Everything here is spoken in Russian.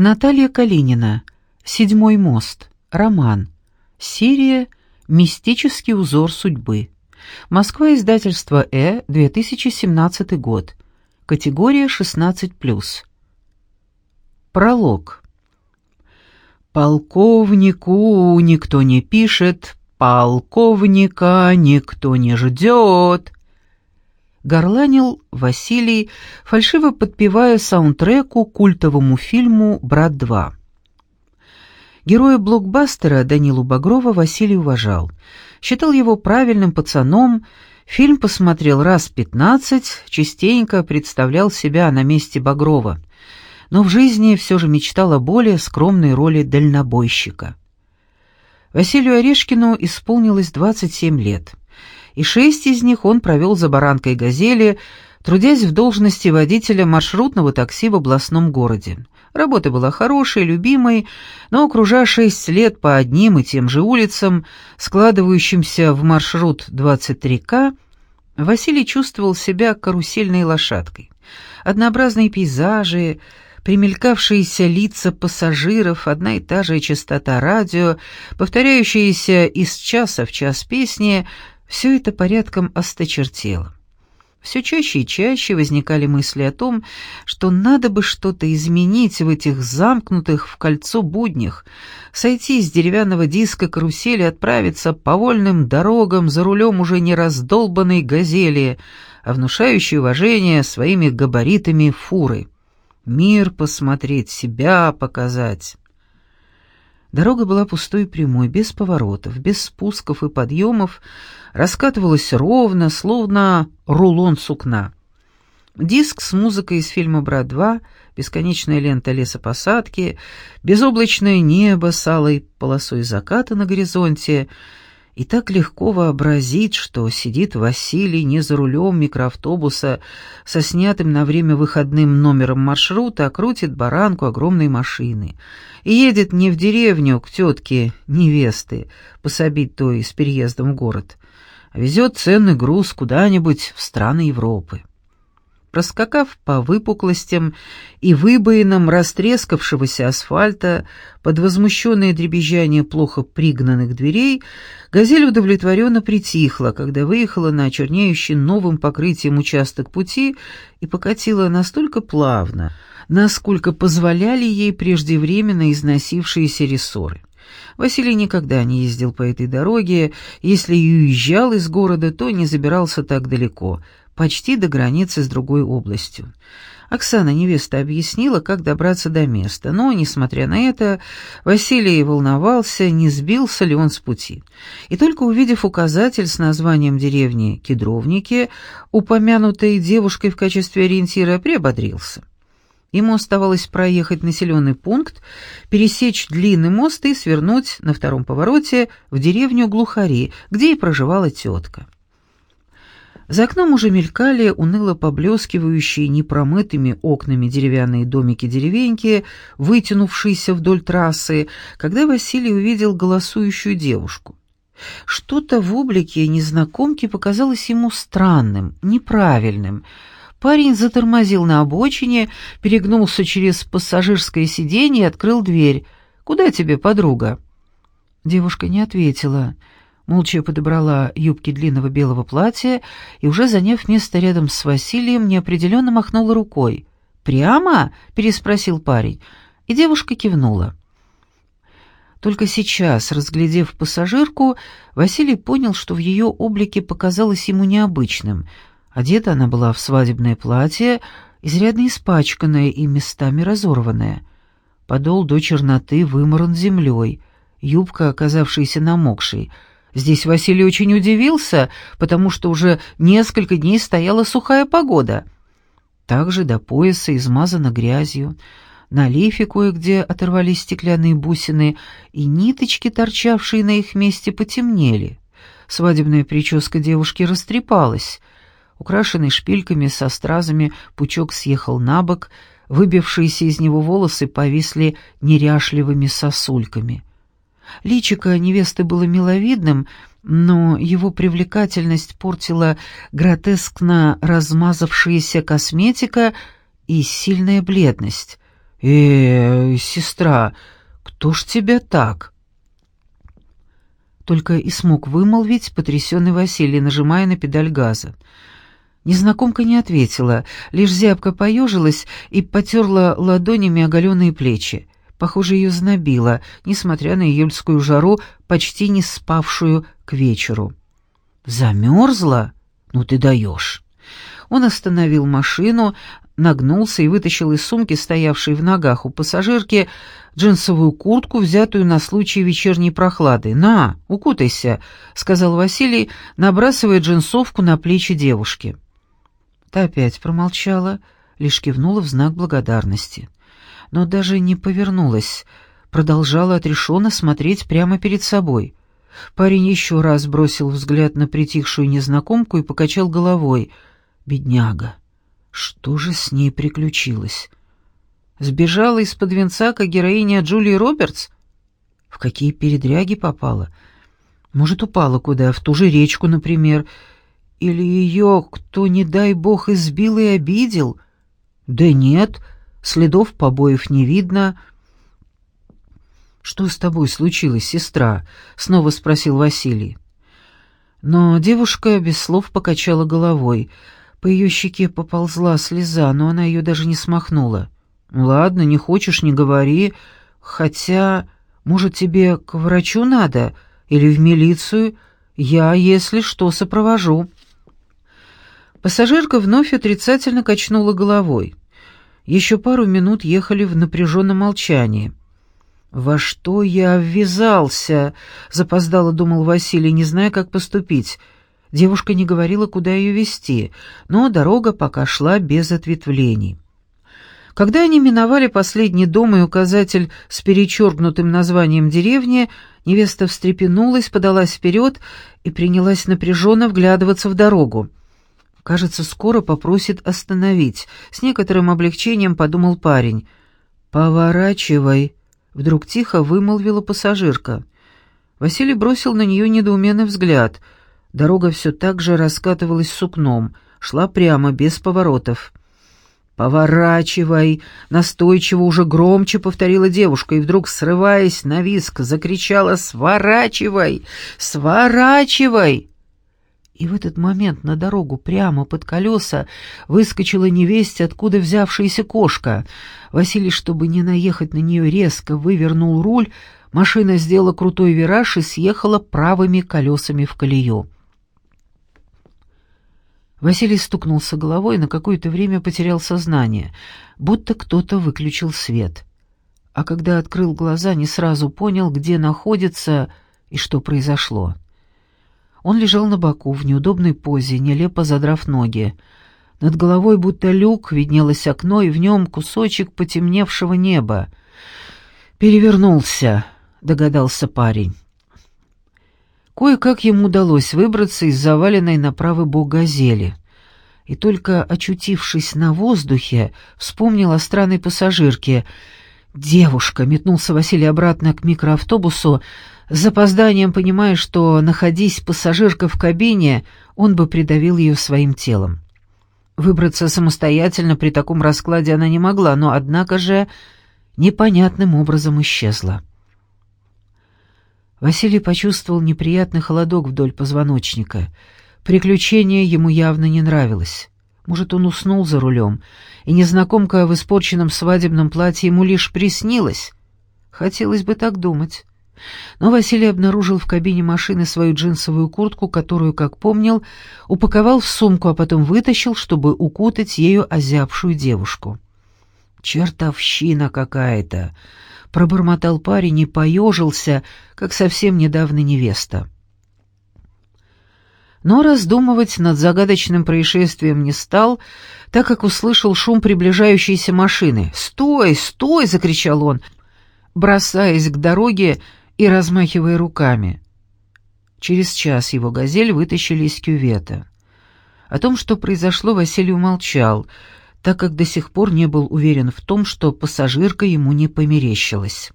Наталья Калинина. «Седьмой мост». Роман. Серия «Мистический узор судьбы». Москва, издательство «Э», 2017 год. Категория 16+. Пролог. «Полковнику никто не пишет, полковника никто не ждет», горланил Василий, фальшиво подпевая саундтреку культовому фильму «Брат 2». Героя блокбастера Данилу Багрова Василий уважал. Считал его правильным пацаном, фильм посмотрел раз пятнадцать, частенько представлял себя на месте Багрова. Но в жизни все же мечтал о более скромной роли дальнобойщика. Василию Орешкину исполнилось 27 лет и шесть из них он провел за баранкой «Газели», трудясь в должности водителя маршрутного такси в областном городе. Работа была хорошей, любимой, но, окружая шесть лет по одним и тем же улицам, складывающимся в маршрут 23К, Василий чувствовал себя карусельной лошадкой. Однообразные пейзажи, примелькавшиеся лица пассажиров, одна и та же частота радио, повторяющиеся из часа в час песни — все это порядком осточертело. Все чаще и чаще возникали мысли о том, что надо бы что-то изменить в этих замкнутых в кольцо буднях, сойти с деревянного диска карусели, отправиться по вольным дорогам за рулем уже не раздолбанной газели, а внушающей уважение своими габаритами фуры. Мир посмотреть, себя показать. Дорога была пустой и прямой, без поворотов, без спусков и подъемов, раскатывалась ровно, словно рулон сукна. Диск с музыкой из фильма «Брат 2», бесконечная лента лесопосадки, безоблачное небо с алой полосой заката на горизонте — и так легко вообразить, что сидит Василий не за рулем микроавтобуса со снятым на время выходным номером маршрута, а крутит баранку огромной машины. И едет не в деревню к тетке невесты, пособить той с переездом в город, а везет ценный груз куда-нибудь в страны Европы. Проскакав по выпуклостям и выбоинам растрескавшегося асфальта под возмущенное дребезжание плохо пригнанных дверей, «Газель» удовлетворенно притихла, когда выехала на чернеющий новым покрытием участок пути и покатила настолько плавно, насколько позволяли ей преждевременно износившиеся рессоры. Василий никогда не ездил по этой дороге, если и уезжал из города, то не забирался так далеко — почти до границы с другой областью. Оксана, невеста, объяснила, как добраться до места, но, несмотря на это, Василий волновался, не сбился ли он с пути. И только увидев указатель с названием деревни Кедровники, упомянутой девушкой в качестве ориентира, приободрился. Ему оставалось проехать населенный пункт, пересечь длинный мост и свернуть на втором повороте в деревню Глухари, где и проживала тетка. За окном уже мелькали уныло поблескивающие непромытыми окнами деревянные домики-деревеньки, вытянувшиеся вдоль трассы, когда Василий увидел голосующую девушку. Что-то в облике незнакомки показалось ему странным, неправильным. Парень затормозил на обочине, перегнулся через пассажирское сиденье и открыл дверь. «Куда тебе, подруга?» Девушка не ответила молча подобрала юбки длинного белого платья и, уже заняв место рядом с Василием, неопределенно махнула рукой. «Прямо?» — переспросил парень, и девушка кивнула. Только сейчас, разглядев пассажирку, Василий понял, что в ее облике показалось ему необычным. Одета она была в свадебное платье, изрядно испачканное и местами разорванное. Подол до черноты выморан землей, юбка, оказавшаяся намокшей — Здесь Василий очень удивился, потому что уже несколько дней стояла сухая погода. Также до пояса измазано грязью. На лифе кое-где оторвались стеклянные бусины, и ниточки, торчавшие на их месте, потемнели. Свадебная прическа девушки растрепалась. Украшенный шпильками со стразами пучок съехал на бок, выбившиеся из него волосы повисли неряшливыми сосульками. Личико невесты было миловидным, но его привлекательность портила гротескно размазавшаяся косметика и сильная бледность. э сестра, кто ж тебя так?» Только и смог вымолвить потрясенный Василий, нажимая на педаль газа. Незнакомка не ответила, лишь зябко поежилась и потерла ладонями оголенные плечи. Похоже, ее знобило, несмотря на июльскую жару, почти не спавшую к вечеру. «Замерзла? Ну ты даешь!» Он остановил машину, нагнулся и вытащил из сумки, стоявшей в ногах у пассажирки, джинсовую куртку, взятую на случай вечерней прохлады. «На, укутайся», — сказал Василий, набрасывая джинсовку на плечи девушки. Та опять промолчала, лишь кивнула в знак благодарности. Но даже не повернулась, продолжала отрешенно смотреть прямо перед собой. Парень еще раз бросил взгляд на притихшую незнакомку и покачал головой. «Бедняга! Что же с ней приключилось?» Сбежала из-под венца, как героиня Джулии Робертс? В какие передряги попала? Может, упала куда, в ту же речку, например, или ее кто, не дай бог, избил и обидел? Да нет, следов побоев не видно. «Что с тобой случилось, сестра?» — снова спросил Василий. Но девушка без слов покачала головой. По ее щеке поползла слеза, но она ее даже не смахнула. «Ладно, не хочешь, не говори. Хотя, может, тебе к врачу надо или в милицию? Я, если что, сопровожу». Пассажирка вновь отрицательно качнула головой. Еще пару минут ехали в напряженном молчании. «Во что я ввязался?» — запоздало думал Василий, не зная, как поступить. Девушка не говорила, куда ее вести, но дорога пока шла без ответвлений. Когда они миновали последний дом и указатель с перечеркнутым названием деревни, невеста встрепенулась, подалась вперед и принялась напряженно вглядываться в дорогу. Кажется, скоро попросит остановить. С некоторым облегчением подумал парень. «Поворачивай», — вдруг тихо вымолвила пассажирка. Василий бросил на нее недоуменный взгляд. Дорога все так же раскатывалась сукном, шла прямо, без поворотов. «Поворачивай!» — настойчиво уже громче повторила девушка, и вдруг, срываясь на виск, закричала «Сворачивай! Сворачивай!» И в этот момент на дорогу прямо под колеса выскочила невесть, откуда взявшаяся кошка. Василий, чтобы не наехать на нее резко, вывернул руль, машина сделала крутой вираж и съехала правыми колесами в колею. Василий стукнулся головой и на какое-то время потерял сознание, будто кто-то выключил свет. А когда открыл глаза, не сразу понял, где находится и что произошло. Он лежал на боку в неудобной позе, нелепо задрав ноги. Над головой будто люк виднелось окно, и в нем кусочек потемневшего неба. «Перевернулся», — догадался парень. Кое-как ему удалось выбраться из заваленной на правый бок газели. И только очутившись на воздухе, вспомнил о странной пассажирке. «Девушка!» — метнулся Василий обратно к микроавтобусу, с запозданием понимая, что, находясь пассажирка в кабине, он бы придавил ее своим телом. Выбраться самостоятельно при таком раскладе она не могла, но, однако же, непонятным образом исчезла. Василий почувствовал неприятный холодок вдоль позвоночника. Приключение ему явно не нравилось. Может, он уснул за рулем, и незнакомка в испорченном свадебном платье ему лишь приснилась? Хотелось бы так думать. Но Василий обнаружил в кабине машины свою джинсовую куртку, которую, как помнил, упаковал в сумку, а потом вытащил, чтобы укутать ею озябшую девушку. «Чертовщина какая-то!» — пробормотал парень и поежился, как совсем недавно невеста. Но раздумывать над загадочным происшествием не стал, так как услышал шум приближающейся машины. «Стой, стой!» — закричал он, бросаясь к дороге и размахивая руками. Через час его «Газель» вытащили из кювета. О том, что произошло, Василий умолчал, так как до сих пор не был уверен в том, что пассажирка ему не померещилась.